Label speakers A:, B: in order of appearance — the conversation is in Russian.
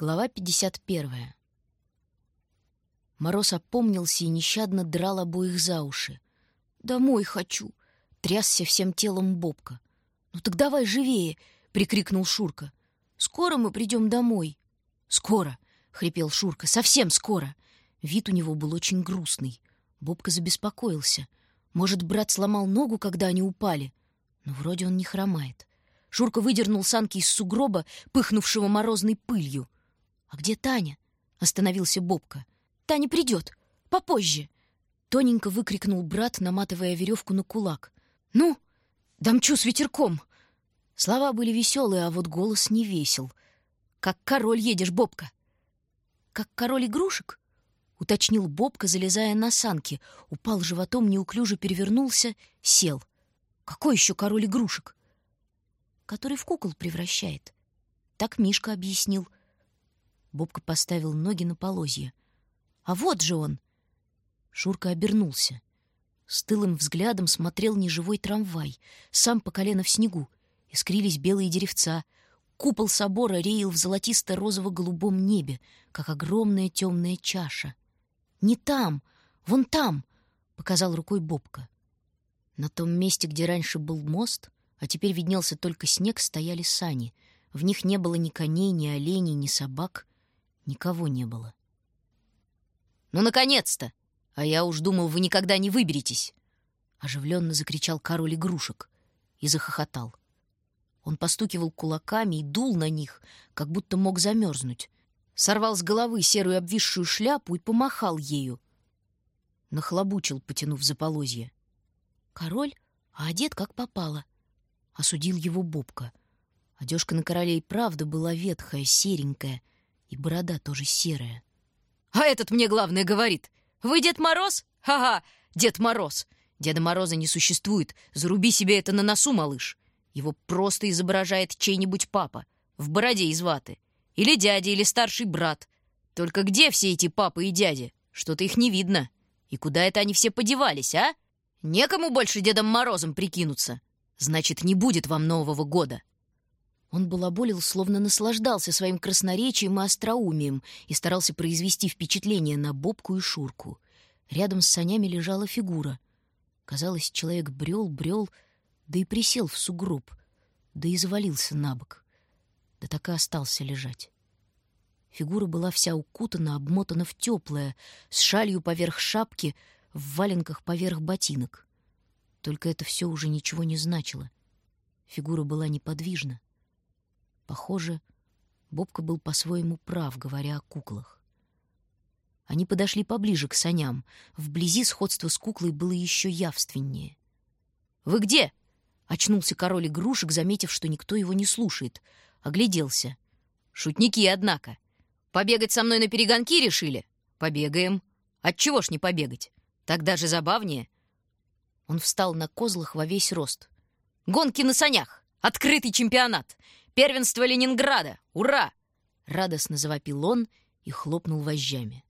A: Глава 51. Мороз опомнился и нещадно драл обоих за уши. «Домой хочу!» — трясся всем телом Бобка. «Ну так давай живее!» — прикрикнул Шурка. «Скоро мы придем домой!» «Скоро!» — хрипел Шурка. «Совсем скоро!» Вид у него был очень грустный. Бобка забеспокоился. Может, брат сломал ногу, когда они упали? Но вроде он не хромает. Шурка выдернул санки из сугроба, пыхнувшего морозной пылью. «А где Таня?» — остановился Бобка. «Таня придет. Попозже!» Тоненько выкрикнул брат, наматывая веревку на кулак. «Ну, дамчу с ветерком!» Слова были веселые, а вот голос не весел. «Как король едешь, Бобка!» «Как король игрушек?» — уточнил Бобка, залезая на санки. Упал животом, неуклюже перевернулся, сел. «Какой еще король игрушек?» «Который в кукол превращает». Так Мишка объяснил — Бобка поставил ноги на полозье. «А вот же он!» Шурка обернулся. С тылым взглядом смотрел неживой трамвай, сам по колено в снегу. Искрились белые деревца. Купол собора реял в золотисто-розово-голубом небе, как огромная темная чаша. «Не там! Вон там!» — показал рукой Бобка. На том месте, где раньше был мост, а теперь виднелся только снег, стояли сани. В них не было ни коней, ни оленей, ни собак. Никого не было. «Ну, наконец-то! А я уж думал, вы никогда не выберетесь!» Оживленно закричал король игрушек и захохотал. Он постукивал кулаками и дул на них, как будто мог замерзнуть. Сорвал с головы серую обвисшую шляпу и помахал ею. Нахлобучил, потянув за полозье. Король, а одет как попало. Осудил его Бобка. Одежка на короле и правда была ветхая, серенькая — и борода тоже серая. «А этот мне главное говорит. Вы Дед Мороз? Ха-ха, Дед Мороз. Деда Мороза не существует. Заруби себе это на носу, малыш. Его просто изображает чей-нибудь папа. В бороде из ваты. Или дядя, или старший брат. Только где все эти папы и дяди? Что-то их не видно. И куда это они все подевались, а? Некому больше Дедом Морозом прикинуться. Значит, не будет вам Нового года. Он балаболил, словно наслаждался своим красноречием и остроумием и старался произвести впечатление на Бобку и Шурку. Рядом с санями лежала фигура. Казалось, человек брел, брел, да и присел в сугроб, да и завалился на бок. Да так и остался лежать. Фигура была вся укутана, обмотана в теплое, с шалью поверх шапки, в валенках поверх ботинок. Только это все уже ничего не значило. Фигура была неподвижна. Похоже, Бобка был по-своему прав, говоря о куклах. Они подошли поближе к саням. Вблизи сходство с куклой было еще явственнее. «Вы где?» — очнулся король игрушек, заметив, что никто его не слушает. Огляделся. «Шутники, однако. Побегать со мной на перегонки решили? Побегаем. Отчего ж не побегать? Так даже забавнее». Он встал на козлах во весь рост. «Гонки на санях! Открытый чемпионат! Первенство Ленинграда! Ура!» Радостно завопил он и хлопнул вожжами.